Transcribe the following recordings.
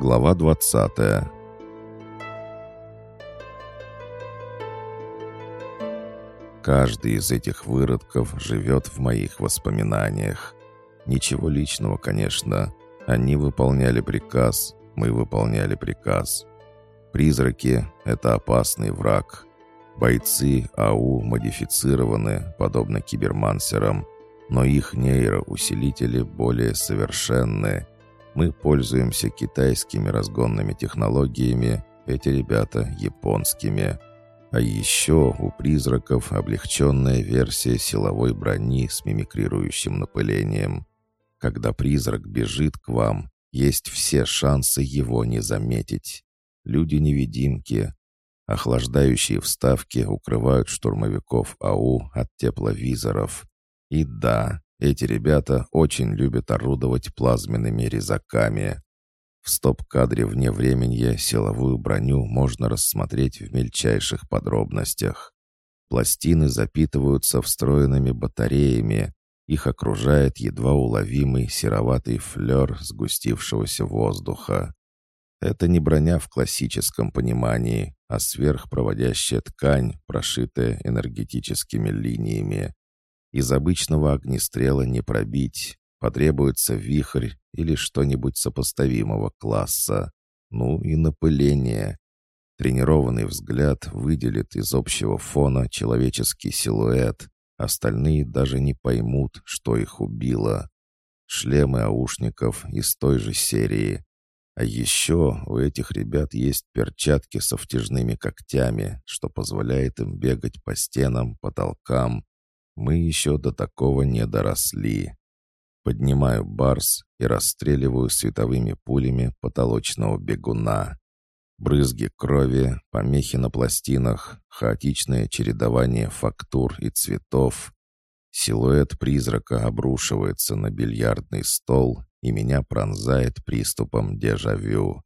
Глава 20 Каждый из этих выродков живет в моих воспоминаниях. Ничего личного, конечно. Они выполняли приказ, мы выполняли приказ. Призраки — это опасный враг. Бойцы АУ модифицированы, подобно кибермансерам, но их нейроусилители более совершенны. Мы пользуемся китайскими разгонными технологиями, эти ребята — японскими. А еще у призраков облегченная версия силовой брони с мимикрирующим напылением. Когда призрак бежит к вам, есть все шансы его не заметить. Люди-невидимки. Охлаждающие вставки укрывают штурмовиков АУ от тепловизоров. И да, эти ребята очень любят орудовать плазменными резаками. В стоп-кадре вне времени силовую броню можно рассмотреть в мельчайших подробностях. Пластины запитываются встроенными батареями. Их окружает едва уловимый сероватый флер сгустившегося воздуха. Это не броня в классическом понимании, а сверхпроводящая ткань, прошитая энергетическими линиями. Из обычного огнестрела не пробить. Потребуется вихрь или что-нибудь сопоставимого класса. Ну и напыление. Тренированный взгляд выделит из общего фона человеческий силуэт. Остальные даже не поймут, что их убило. Шлемы аушников из той же серии. А еще у этих ребят есть перчатки со втяжными когтями, что позволяет им бегать по стенам, потолкам. Мы еще до такого не доросли. Поднимаю барс и расстреливаю световыми пулями потолочного бегуна. Брызги крови, помехи на пластинах, хаотичное чередование фактур и цветов. Силуэт призрака обрушивается на бильярдный стол, и меня пронзает приступом дежавю.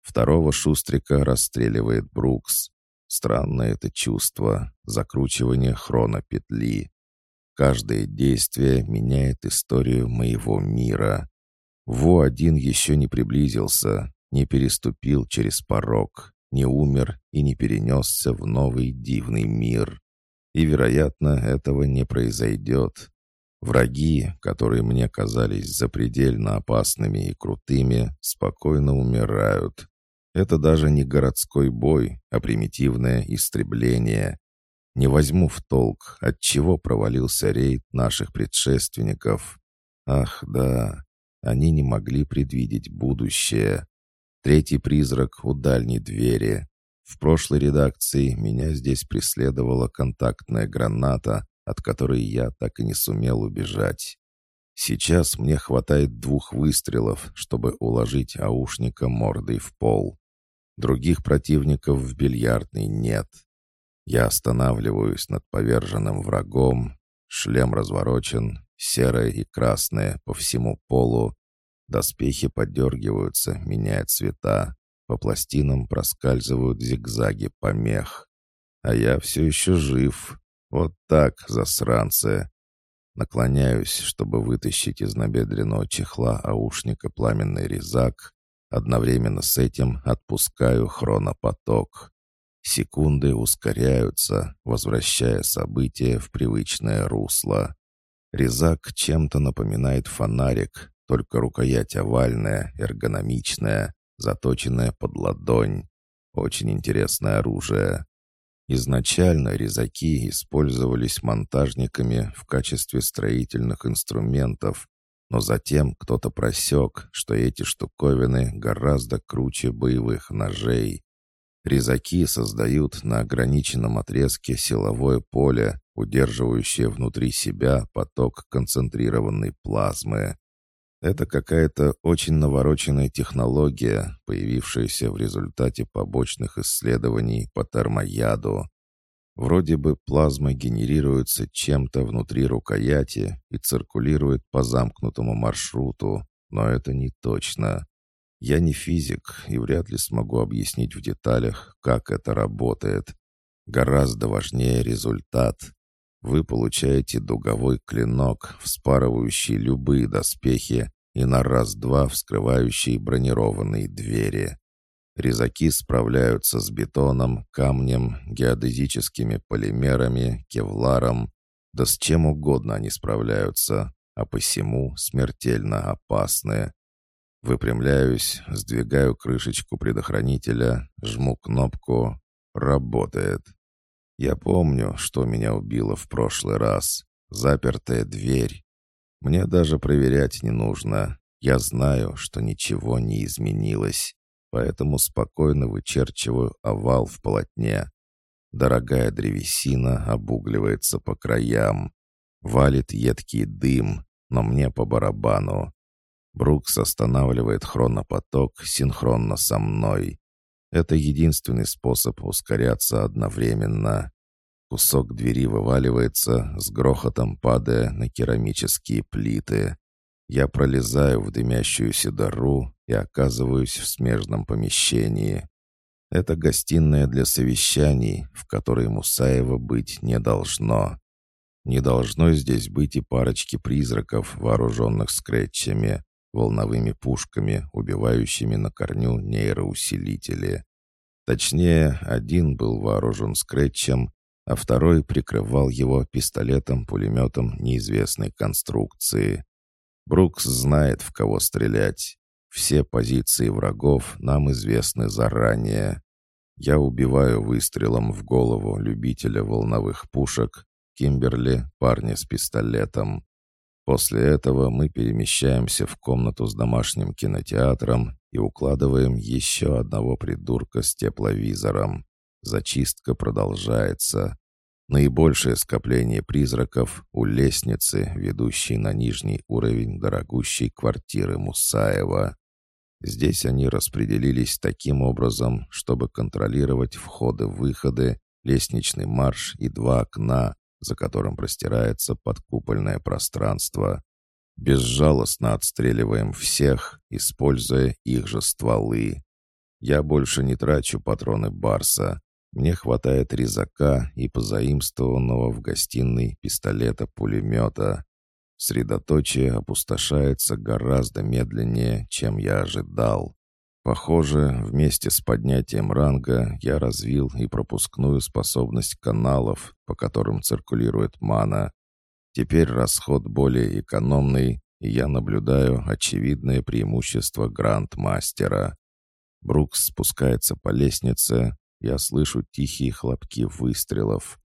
Второго шустрика расстреливает Брукс. Странное это чувство, закручивание хронопетли. Каждое действие меняет историю моего мира. Во-1 еще не приблизился, не переступил через порог, не умер и не перенесся в новый дивный мир. И, вероятно, этого не произойдет. Враги, которые мне казались запредельно опасными и крутыми, спокойно умирают. Это даже не городской бой, а примитивное истребление. Не возьму в толк, от чего провалился рейд наших предшественников. Ах, да, они не могли предвидеть будущее. Третий призрак у дальней двери. В прошлой редакции меня здесь преследовала контактная граната, от которой я так и не сумел убежать. Сейчас мне хватает двух выстрелов, чтобы уложить аушника мордой в пол. Других противников в бильярдной нет. Я останавливаюсь над поверженным врагом. Шлем разворочен, серое и красное по всему полу. Доспехи подергиваются, меняя цвета. По пластинам проскальзывают зигзаги помех. А я все еще жив. Вот так, засранцы. Наклоняюсь, чтобы вытащить из набедренного чехла аушника пламенный резак. Одновременно с этим отпускаю хронопоток. Секунды ускоряются, возвращая события в привычное русло. Резак чем-то напоминает фонарик, только рукоять овальная, эргономичная, заточенная под ладонь. Очень интересное оружие. Изначально резаки использовались монтажниками в качестве строительных инструментов, но затем кто-то просек, что эти штуковины гораздо круче боевых ножей. Резаки создают на ограниченном отрезке силовое поле, удерживающее внутри себя поток концентрированной плазмы. Это какая-то очень навороченная технология, появившаяся в результате побочных исследований по термояду. Вроде бы плазма генерируется чем-то внутри рукояти и циркулирует по замкнутому маршруту, но это не точно. Я не физик и вряд ли смогу объяснить в деталях, как это работает. Гораздо важнее результат. Вы получаете дуговой клинок, вспарывающий любые доспехи, и на раз-два вскрывающий бронированные двери. Резаки справляются с бетоном, камнем, геодезическими полимерами, кевларом, да с чем угодно они справляются, а посему смертельно опасны. Выпрямляюсь, сдвигаю крышечку предохранителя, жму кнопку. Работает. Я помню, что меня убило в прошлый раз. Запертая дверь. Мне даже проверять не нужно. Я знаю, что ничего не изменилось. Поэтому спокойно вычерчиваю овал в полотне. Дорогая древесина обугливается по краям. Валит едкий дым, но мне по барабану. Брукс останавливает хронопоток синхронно со мной. Это единственный способ ускоряться одновременно. Кусок двери вываливается, с грохотом падая на керамические плиты. Я пролезаю в дымящуюся дыру и оказываюсь в смежном помещении. Это гостиная для совещаний, в которой Мусаева быть не должно. Не должно здесь быть и парочки призраков, вооруженных скретчами, волновыми пушками, убивающими на корню нейроусилители. Точнее, один был вооружен скретчем, а второй прикрывал его пистолетом-пулеметом неизвестной конструкции. Брукс знает, в кого стрелять. Все позиции врагов нам известны заранее. Я убиваю выстрелом в голову любителя волновых пушек, Кимберли, парня с пистолетом. После этого мы перемещаемся в комнату с домашним кинотеатром и укладываем еще одного придурка с тепловизором. Зачистка продолжается. Наибольшее скопление призраков у лестницы, ведущей на нижний уровень дорогущей квартиры Мусаева. Здесь они распределились таким образом, чтобы контролировать входы-выходы, лестничный марш и два окна, за которым простирается подкупольное пространство. Безжалостно отстреливаем всех, используя их же стволы. Я больше не трачу патроны Барса. Мне хватает резака и позаимствованного в гостиной пистолета-пулемета. Средоточие опустошается гораздо медленнее, чем я ожидал. Похоже, вместе с поднятием ранга я развил и пропускную способность каналов, по которым циркулирует мана. Теперь расход более экономный, и я наблюдаю очевидное преимущество гранд-мастера. Брукс спускается по лестнице, я слышу тихие хлопки выстрелов.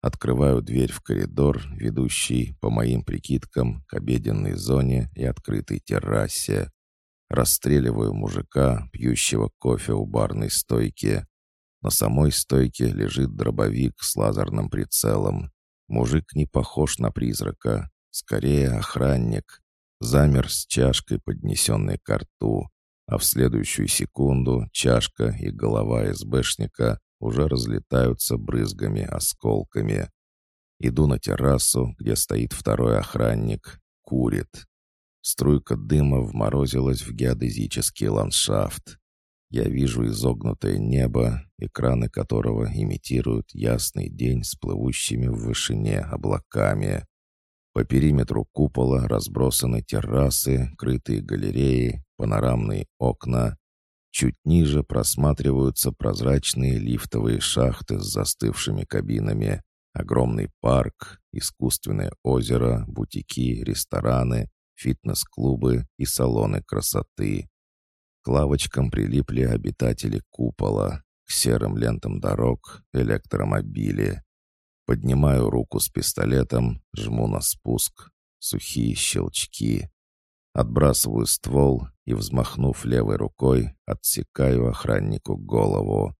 Открываю дверь в коридор, ведущий, по моим прикидкам, к обеденной зоне и открытой террасе. Расстреливаю мужика, пьющего кофе у барной стойки. На самой стойке лежит дробовик с лазерным прицелом. Мужик не похож на призрака, скорее охранник. Замер с чашкой, поднесенной к рту, а в следующую секунду чашка и голова СБшника уже разлетаются брызгами-осколками. Иду на террасу, где стоит второй охранник, курит. Струйка дыма вморозилась в геодезический ландшафт. Я вижу изогнутое небо, экраны которого имитируют ясный день с плывущими в вышине облаками. По периметру купола разбросаны террасы, крытые галереи, панорамные окна. Чуть ниже просматриваются прозрачные лифтовые шахты с застывшими кабинами, огромный парк, искусственное озеро, бутики, рестораны, фитнес-клубы и салоны красоты. К лавочкам прилипли обитатели купола, к серым лентам дорог, электромобили. Поднимаю руку с пистолетом, жму на спуск. Сухие щелчки. Отбрасываю ствол и, взмахнув левой рукой, отсекаю охраннику голову.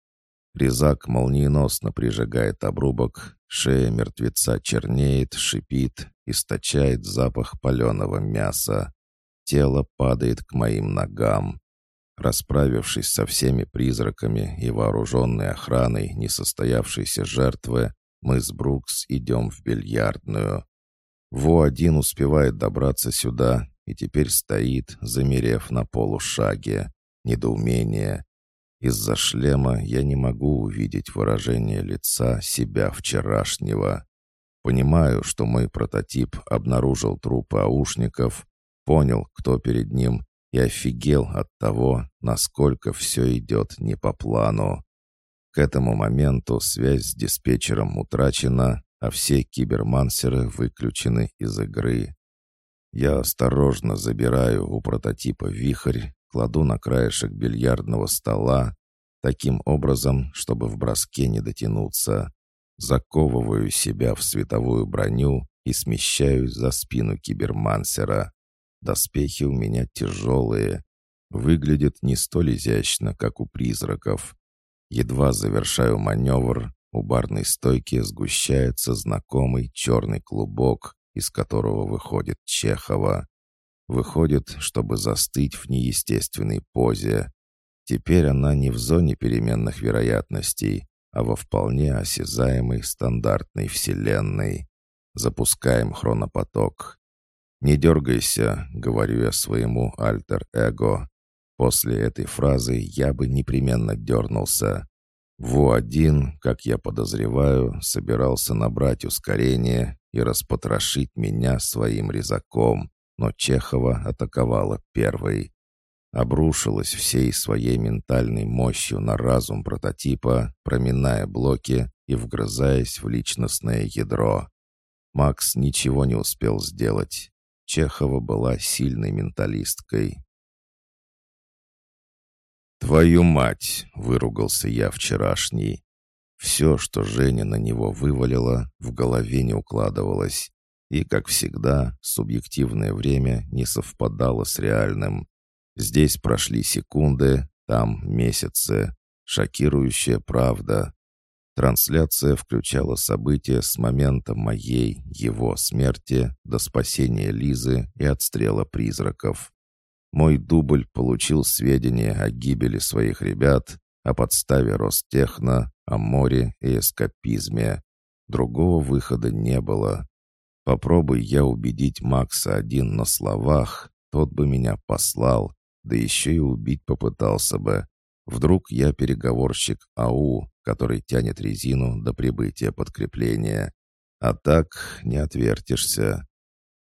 Резак молниеносно прижигает обрубок, шея мертвеца чернеет, шипит, источает запах паленого мяса. Тело падает к моим ногам. Расправившись со всеми призраками и вооруженной охраной несостоявшейся жертвы, мы с Брукс идем в бильярдную. Во-1 успевает добраться сюда и теперь стоит, замерев на полушаге. Недоумение. Из-за шлема я не могу увидеть выражение лица себя вчерашнего. Понимаю, что мой прототип обнаружил трупы аушников, понял, кто перед ним, и офигел от того, насколько все идет не по плану. К этому моменту связь с диспетчером утрачена, а все кибермансеры выключены из игры. Я осторожно забираю у прототипа вихрь, кладу на краешек бильярдного стола, таким образом, чтобы в броске не дотянуться. Заковываю себя в световую броню и смещаюсь за спину кибермансера. Доспехи у меня тяжелые. Выглядят не столь изящно, как у призраков. Едва завершаю маневр, у барной стойки сгущается знакомый черный клубок, из которого выходит Чехова. Выходит, чтобы застыть в неестественной позе. Теперь она не в зоне переменных вероятностей, а во вполне осязаемой стандартной вселенной. Запускаем хронопоток. «Не дергайся», — говорю я своему альтер-эго. После этой фразы я бы непременно дернулся. Ву-1, как я подозреваю, собирался набрать ускорение и распотрошить меня своим резаком, но Чехова атаковала первой. Обрушилась всей своей ментальной мощью на разум прототипа, проминая блоки и вгрызаясь в личностное ядро. Макс ничего не успел сделать. Чехова была сильной менталисткой, «Твою мать!» — выругался я вчерашний. Все, что Женя на него вывалила, в голове не укладывалось. И, как всегда, субъективное время не совпадало с реальным. Здесь прошли секунды, там месяцы. Шокирующая правда. Трансляция включала события с момента моей, его смерти до спасения Лизы и отстрела призраков. Мой дубль получил сведения о гибели своих ребят, о подставе Ростехно, о море и эскапизме. Другого выхода не было. Попробуй я убедить Макса один на словах, тот бы меня послал, да еще и убить попытался бы. Вдруг я переговорщик АУ, который тянет резину до прибытия подкрепления. А так не отвертишься.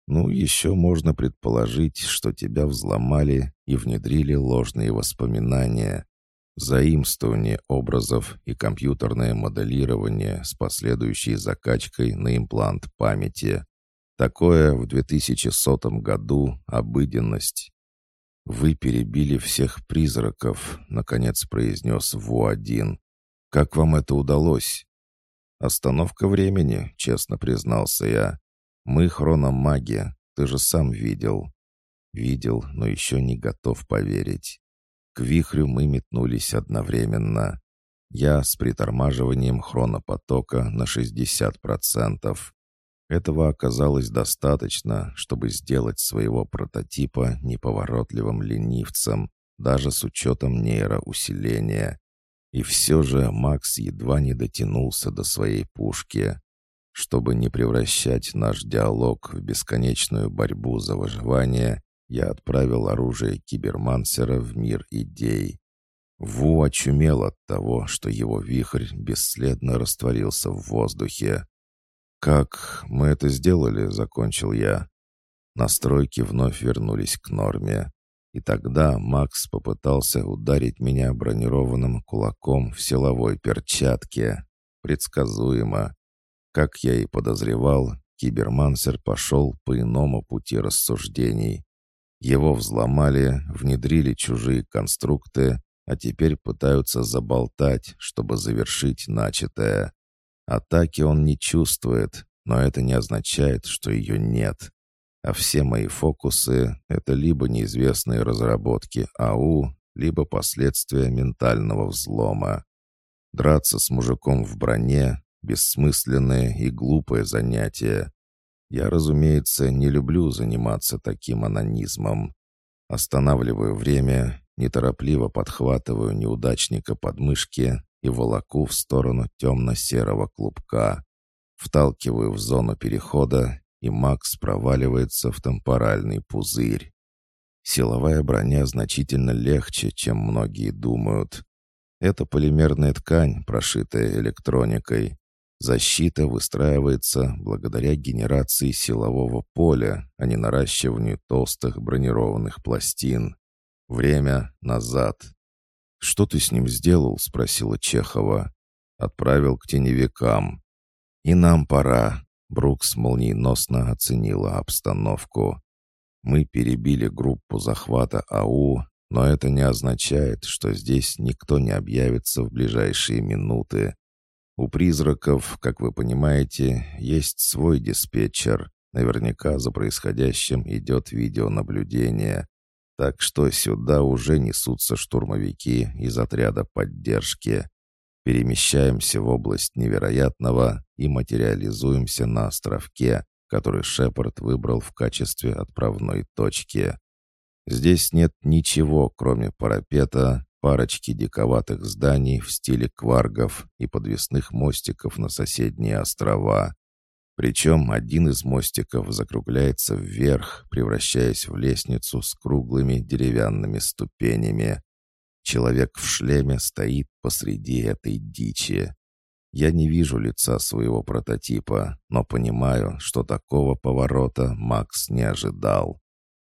Ну, еще можно предположить, что тебя взломали и внедрили ложные воспоминания, заимствование образов и компьютерное моделирование с последующей закачкой на имплант памяти. Такое в 2100 году обыденность. «Вы перебили всех призраков», — наконец произнес Ву-1. «Как вам это удалось?» «Остановка времени», — честно признался я. Мы хрономаги, ты же сам видел. Видел, но еще не готов поверить. К вихрю мы метнулись одновременно. Я с притормаживанием хронопотока на 60%. Этого оказалось достаточно, чтобы сделать своего прототипа неповоротливым ленивцем, даже с учетом нейроусиления. И все же Макс едва не дотянулся до своей пушки. Чтобы не превращать наш диалог в бесконечную борьбу за выживание, я отправил оружие кибермансера в мир идей. Ву очумел от того, что его вихрь бесследно растворился в воздухе. «Как мы это сделали?» — закончил я. Настройки вновь вернулись к норме. И тогда Макс попытался ударить меня бронированным кулаком в силовой перчатке. Предсказуемо. Как я и подозревал, кибермансер пошел по иному пути рассуждений. Его взломали, внедрили чужие конструкты, а теперь пытаются заболтать, чтобы завершить начатое. Атаки он не чувствует, но это не означает, что ее нет. А все мои фокусы — это либо неизвестные разработки АУ, либо последствия ментального взлома. Драться с мужиком в броне Бессмысленное и глупое занятие. Я, разумеется, не люблю заниматься таким анонизмом. Останавливаю время, неторопливо подхватываю неудачника под мышки и волоку в сторону темно-серого клубка. Вталкиваю в зону перехода, и Макс проваливается в темпоральный пузырь. Силовая броня значительно легче, чем многие думают. Это полимерная ткань, прошитая электроникой. Защита выстраивается благодаря генерации силового поля, а не наращиванию толстых бронированных пластин. Время назад. «Что ты с ним сделал?» — спросила Чехова. «Отправил к теневикам». «И нам пора», — Брукс молниеносно оценила обстановку. «Мы перебили группу захвата АУ, но это не означает, что здесь никто не объявится в ближайшие минуты. У призраков, как вы понимаете, есть свой диспетчер. Наверняка за происходящим идет видеонаблюдение. Так что сюда уже несутся штурмовики из отряда поддержки. Перемещаемся в область невероятного и материализуемся на островке, который Шепард выбрал в качестве отправной точки. Здесь нет ничего, кроме парапета, парочки диковатых зданий в стиле кваргов и подвесных мостиков на соседние острова. Причем один из мостиков закругляется вверх, превращаясь в лестницу с круглыми деревянными ступенями. Человек в шлеме стоит посреди этой дичи. Я не вижу лица своего прототипа, но понимаю, что такого поворота Макс не ожидал.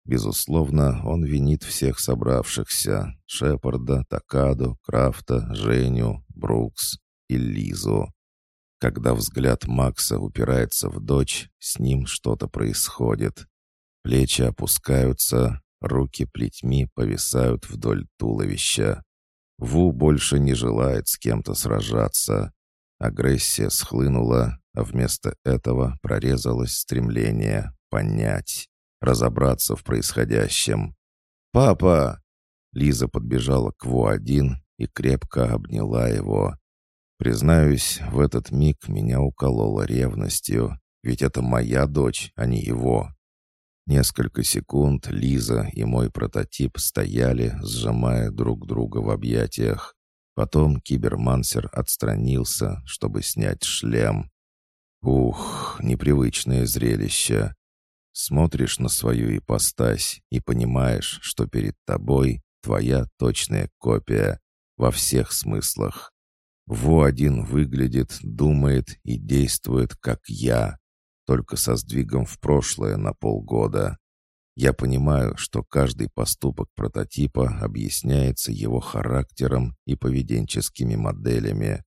Безусловно, он винит всех собравшихся — Шепарда, Такаду, Крафта, Женю, Брукс и Лизу. Когда взгляд Макса упирается в дочь, с ним что-то происходит. Плечи опускаются, руки плетьми повисают вдоль туловища. Ву больше не желает с кем-то сражаться. Агрессия схлынула, а вместо этого прорезалось стремление понять разобраться в происходящем. «Папа!» Лиза подбежала к Ву-1 и крепко обняла его. Признаюсь, в этот миг меня укололо ревностью, ведь это моя дочь, а не его. Несколько секунд Лиза и мой прототип стояли, сжимая друг друга в объятиях. Потом кибермансер отстранился, чтобы снять шлем. Ух, непривычное зрелище. Смотришь на свою ипостась и понимаешь, что перед тобой твоя точная копия во всех смыслах. Во-1 выглядит, думает и действует, как я, только со сдвигом в прошлое на полгода. Я понимаю, что каждый поступок прототипа объясняется его характером и поведенческими моделями,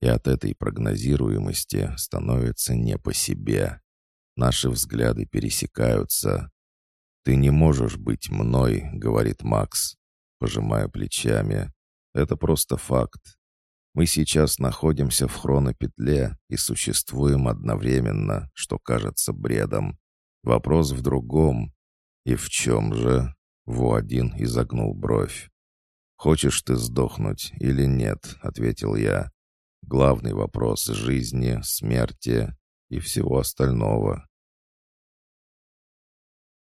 и от этой прогнозируемости становится не по себе. Наши взгляды пересекаются. «Ты не можешь быть мной», — говорит Макс, пожимая плечами. «Это просто факт. Мы сейчас находимся в хронопетле и существуем одновременно, что кажется бредом. Вопрос в другом. И в чем же?» Во-1 изогнул бровь. «Хочешь ты сдохнуть или нет?» — ответил я. «Главный вопрос жизни, смерти и всего остального.